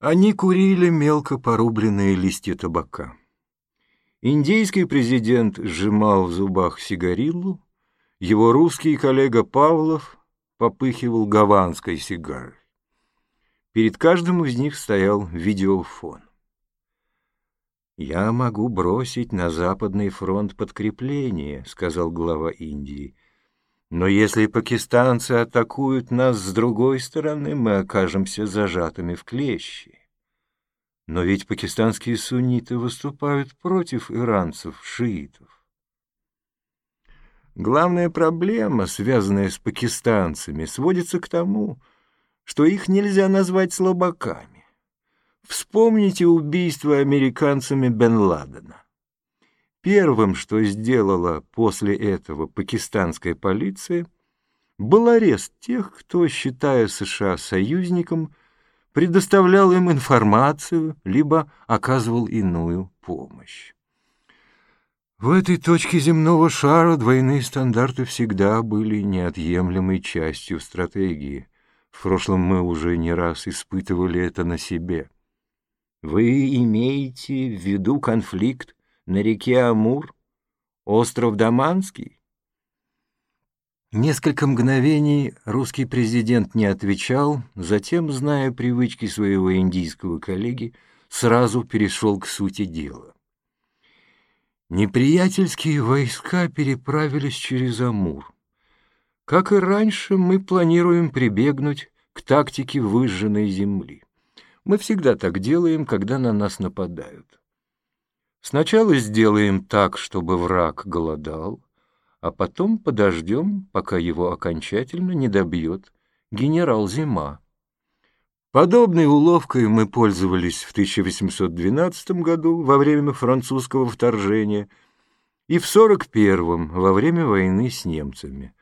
Они курили мелко порубленные листья табака. Индийский президент сжимал в зубах сигариллу, его русский коллега Павлов попыхивал гаванской сигарой. Перед каждым из них стоял видеофон. «Я могу бросить на Западный фронт подкрепление», — сказал глава Индии. «Но если пакистанцы атакуют нас с другой стороны, мы окажемся зажатыми в клещи. Но ведь пакистанские сунниты выступают против иранцев, шиитов. Главная проблема, связанная с пакистанцами, сводится к тому, что их нельзя назвать слабаками. Вспомните убийство американцами Бен Ладена. Первым, что сделала после этого пакистанская полиция, был арест тех, кто, считая США союзником, предоставлял им информацию, либо оказывал иную помощь. В этой точке земного шара двойные стандарты всегда были неотъемлемой частью стратегии. В прошлом мы уже не раз испытывали это на себе. Вы имеете в виду конфликт на реке Амур, остров Даманский? Несколько мгновений русский президент не отвечал, затем, зная привычки своего индийского коллеги, сразу перешел к сути дела. Неприятельские войска переправились через Амур. Как и раньше, мы планируем прибегнуть к тактике выжженной земли. Мы всегда так делаем, когда на нас нападают. Сначала сделаем так, чтобы враг голодал, а потом подождем, пока его окончательно не добьет генерал Зима. Подобной уловкой мы пользовались в 1812 году во время французского вторжения и в 41 во время войны с немцами.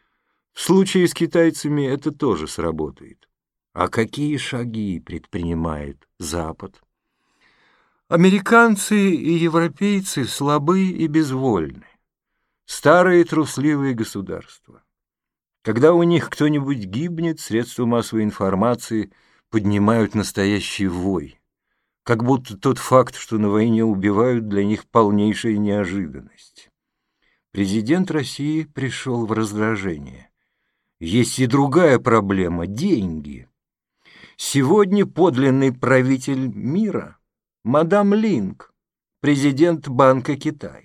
В случае с китайцами это тоже сработает. А какие шаги предпринимает Запад? Американцы и европейцы слабы и безвольны. Старые трусливые государства. Когда у них кто-нибудь гибнет, средства массовой информации поднимают настоящий вой. Как будто тот факт, что на войне убивают, для них полнейшая неожиданность. Президент России пришел в раздражение. Есть и другая проблема – деньги. Сегодня подлинный правитель мира – мадам Линк, президент Банка Китая.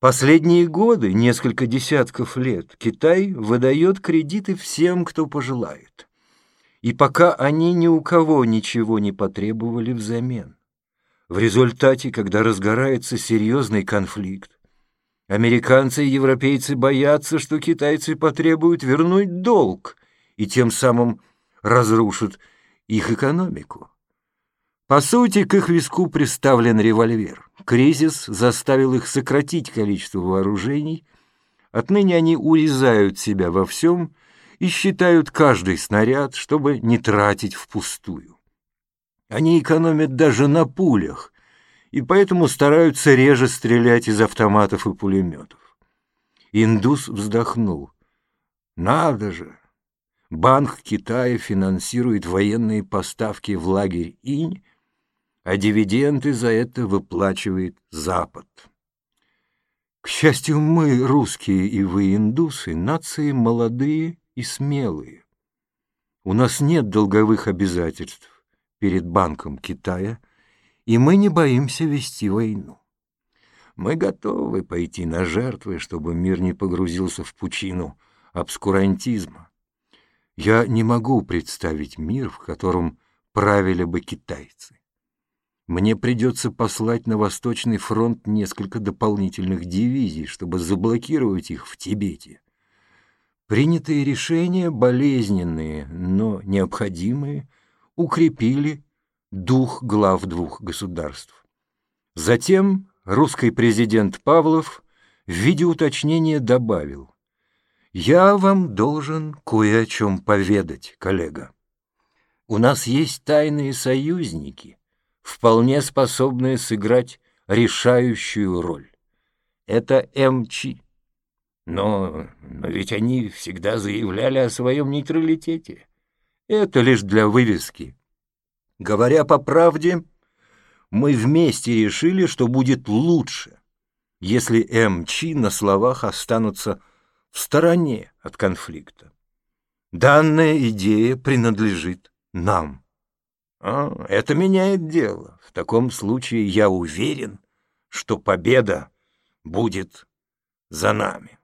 Последние годы, несколько десятков лет, Китай выдает кредиты всем, кто пожелает. И пока они ни у кого ничего не потребовали взамен. В результате, когда разгорается серьезный конфликт, американцы и европейцы боятся, что китайцы потребуют вернуть долг и тем самым разрушат их экономику. По сути, к их виску приставлен револьвер. Кризис заставил их сократить количество вооружений. Отныне они урезают себя во всем и считают каждый снаряд, чтобы не тратить впустую. Они экономят даже на пулях, и поэтому стараются реже стрелять из автоматов и пулеметов. Индус вздохнул. «Надо же! Банк Китая финансирует военные поставки в лагерь Инь, а дивиденды за это выплачивает Запад. К счастью, мы, русские и вы, индусы, нации молодые и смелые. У нас нет долговых обязательств перед Банком Китая, и мы не боимся вести войну. Мы готовы пойти на жертвы, чтобы мир не погрузился в пучину обскурантизма. Я не могу представить мир, в котором правили бы китайцы. Мне придется послать на Восточный фронт несколько дополнительных дивизий, чтобы заблокировать их в Тибете. Принятые решения, болезненные, но необходимые, укрепили дух глав двух государств. Затем русский президент Павлов в виде уточнения добавил, я вам должен кое о чем поведать, коллега. У нас есть тайные союзники, вполне способные сыграть решающую роль. Это МЧ. Но, но ведь они всегда заявляли о своем нейтралитете. Это лишь для вывески. Говоря по правде, мы вместе решили, что будет лучше, если МЧ на словах останутся в стороне от конфликта. Данная идея принадлежит нам. А, это меняет дело. В таком случае я уверен, что победа будет за нами.